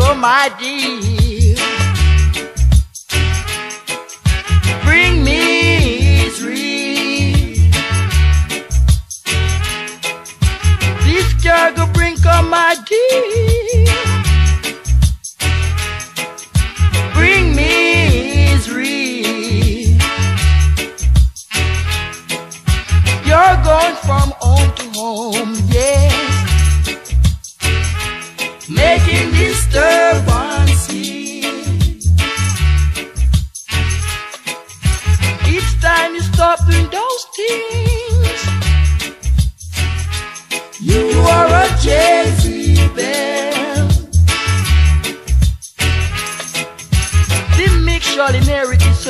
bring my dear. Bring me three. This girl go bring my dear. Bring me. You're going from home to home, yes making disturbances. Things, you are a Jezebel. The mixture inherit is.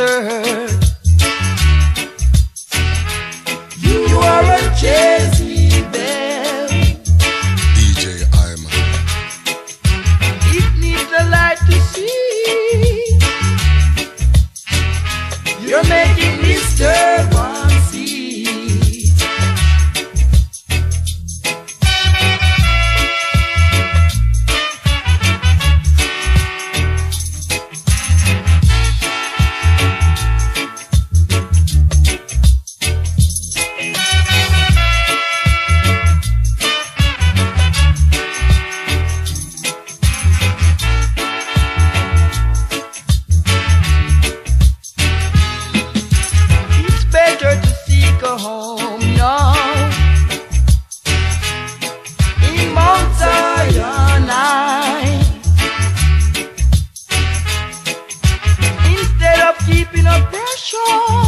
You are a Jezebel. DJ Iman. It needs a light to see. You're making disturbances. I. Instead of keeping oppression upon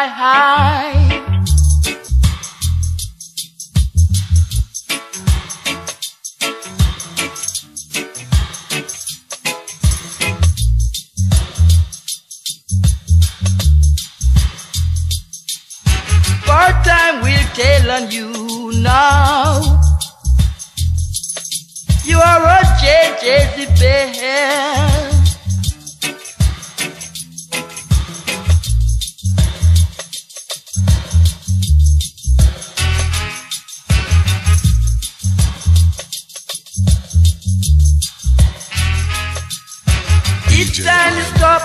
Zion, high. Part time will tell on you now. You are a Jezebel. It's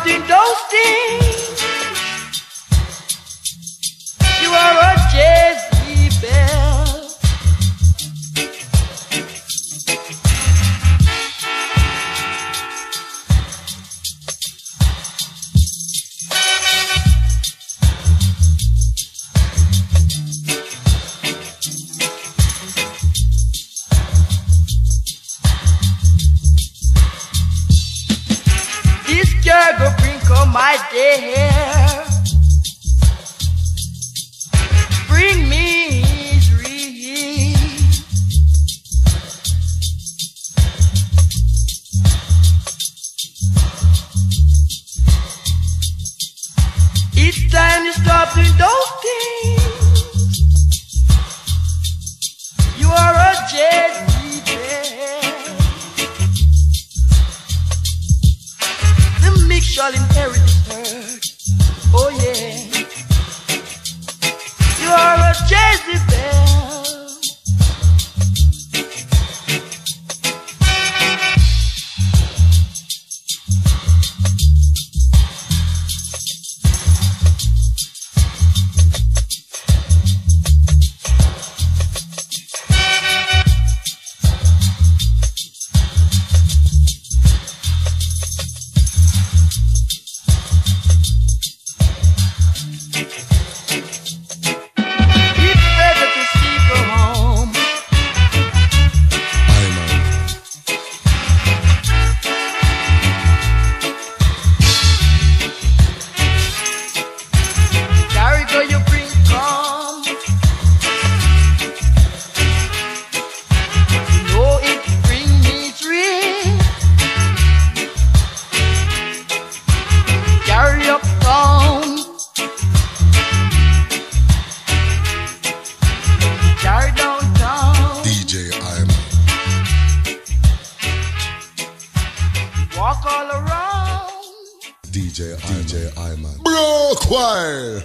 to Iman. My dear. Bring me three. It's time to stop doing those things. You are a Jezebel. Shall inherit his herd. Oh yeah. You are a Jezebel. DJ DJ Bro, choir.